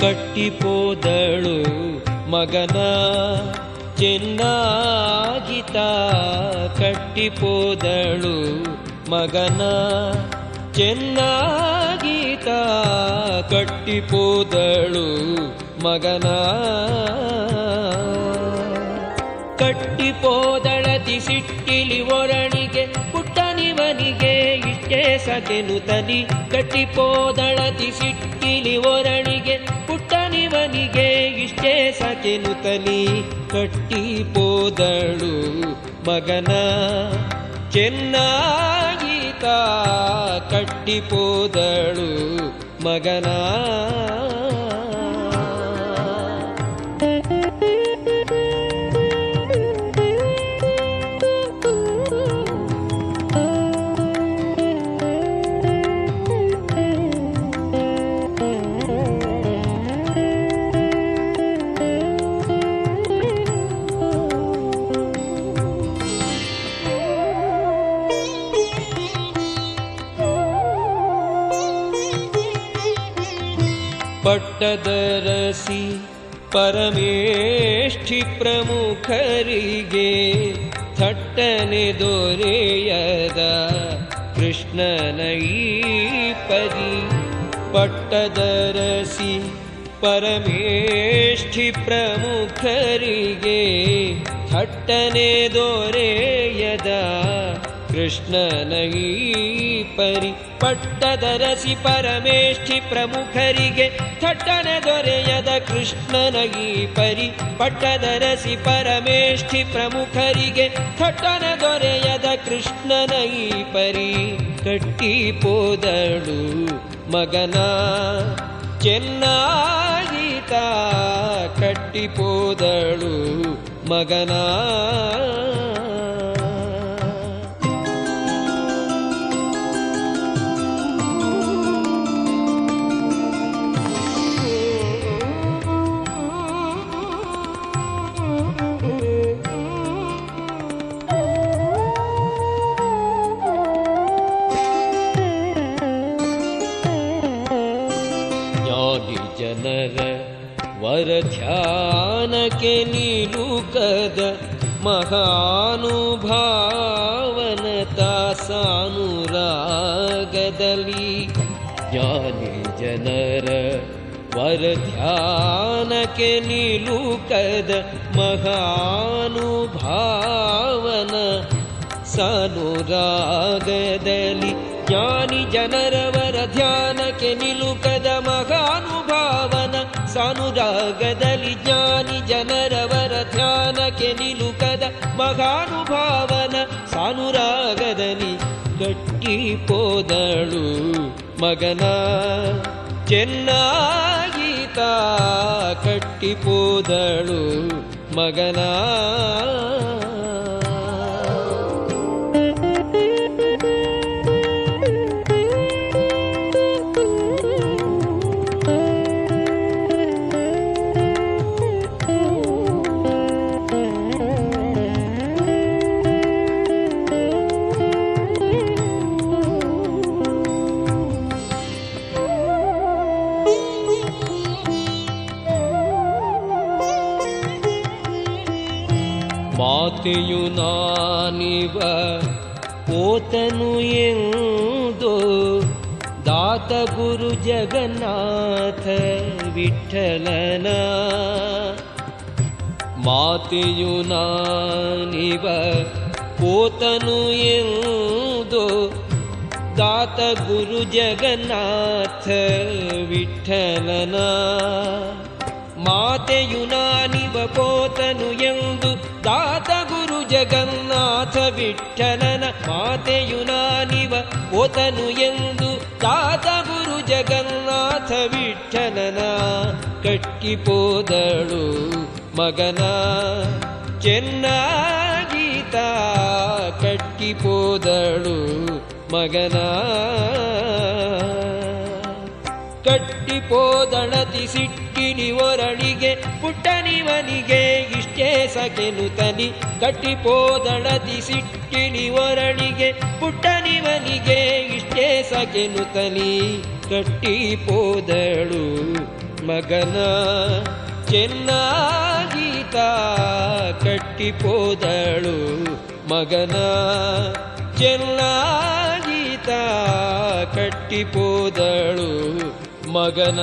ಕಟ್ಟಿಪೋದಳು ಮಗನ. ಚೆನ್ನಾಗಿತ ಕಟ್ಟಿಪೋದಳು ಮಗನ. ಚೆನ್ನಾಗಿತ ಕಟ್ಟಿಪೋದಳು ಮಗನ. ಕಟ್ಟಿಪೋದಳತಿ ಸಿಟ್ಟಿಲಿ ಒರಣಿಗೆ ಪುಟ್ಟನಿವನಿಗೆ ಇಷ್ಟೇ ಸತೆನು ತಲಿ ಕಟ್ಟಿಪೋದಳತಿ ಸಿಟ್ಟಿಲಿ ಒರಳಿಗೆ ಪುಟ್ಟನಿವನಿಗೆ ಇಷ್ಟೇ ಸತೆನು ತಲಿ ಕಟ್ಟಿಪೋದಳು ಮಗನ ಚೆನ್ನಾಗೀತ ಕಟ್ಟಿಪೋದಳು ಮಗನ ಪಟ್ಟದರಸಿ ಪರಮೇಷ್ಠಿ ಪ್ರಮುಖರಿಗೆ ಥಟ್ಟನೆ ದೊರೆಯದ ಕೃಷ್ಣನ ಈ ಪರಿ ಪಟ್ಟದರಸಿ ಪರಮೇಷ್ಠಿ ಪ್ರಮುಖರಿಗೆ ಥಟ್ಟನೆ ದೊರೆಯದ ಕೃಷ್ಣನ ಈ ಪರಿ ಪಟ್ಟದರಸಿ ಪರಮೇಷ್ಠಿ ಪ್ರಮುಖರಿಗೆ ಥಟ್ಟನೆ ದೊರೆಯದ ಕೃಷ್ಣನಗೀ ಪರಿ ಪಟ್ಟದರಸಿ ಪರಮೇಷ್ಠಿ ಪ್ರಮುಖರಿಗೆ ಥಟ್ಟನೆ ದೊರೆಯದ ಕೃಷ್ಣನಗೀ ಪರಿ ಪರಿ ಕಟ್ಟಿಪೋದಳು ಮಗನ ಚೆನ್ನಾಗೀತ ಕಟ್ಟಿಪೋದಳು ಮಗನ ವರ ಧ್ಯಾನಕ್ಕೆ ನಿಲುಕದ ಮಹಾನುಭಾವನ ತಾಸಾನುರಾಗದಲ್ಲಿ ಜ್ಞಾನಿ ಜನರ ವರ ಧ್ಯಾನಕ್ಕೆ ನಿಲುಕದ ಮಹಾನುಭಾವನ ಸಾನುರಾಗದಲ್ಲಿ ಜ್ಞಾನಿ ಜನರವರ ಧ್ಯಾನಕ್ಕೆ ನಿಲುಕದ ಮಹಾನುಭಾವನ ಸಾನುರಾಗದಲ್ಲಿ ಜ್ಞಾನಿ ಜನರವರ ಧ್ಯಾನಕ್ಕೆ ನಿಲುಕದ ಮಹಾನುಭಾವನ ಸಾನುರಾಗದಲ್ಲಿ ಕಟ್ಟಿಪೋದಳು ಮಗನ. ಚೆನ್ನಾಗೀತ ಕಟ್ಟಿಪೋದಳು ಮಗನ. ಮಾತೆಯು ನಾನಿವ ಪೋತನು ಎಂದೋ ದಾತ ಗುರು ಜಗನ್ನಾಥ ವಿಠಲನ ಮಾತೆಯು ನಾನಿವ ಪೋತನು ಎಂದೋ ದಾತ ಗುರು ಜಗನ್ನಾಥ ವಿಠಲನ ಮಾತೆಯು ನಾನಿವ ಪೋತನು ಎಂದು ದಾತ ಗುರು ಜಗನ್ನಾಥ ವಿಠಲನ ಮಾತೆಯು ನಾನಿವ ಓತನು ಎಂದು ತಾತ ಗುರು ಜಗನ್ನಾಥ ವಿಠಲನ ಕಟ್ಟಿಪೋದಳು ಮಗನ. ಚೆನ್ನಾಗೀತ ಕಟ್ಟಿಪೋದಳು ಮಗನ. ಕಟ್ಟಿಪೋದಳತಿ ಸಿಟ್ಟಿನಿ ಒರಳಿಗೆ, ಪುಟ್ಟನಿವನಿಗೆ ಕೇಸಕೆನುತನಿ ಕಟ್ಟಿಪೋದಳತಿ ಸಿಕ್ಕಿನಿ ಒರಳಿಗೆ ಪುಟ್ಟನಿವನಿಗೆ ಇಷ್ಟೇ ಸಕೆನುತನಿ ಕಟ್ಟಿಪೋದಳು ಮಗನ ಚೆನ್ನಾಗೀತ ಕಟ್ಟಿಪೋದಳು ಮಗನ ಚೆನ್ನಾಗೀತ ಕಟ್ಟಿಪೋದಳು ಮಗನ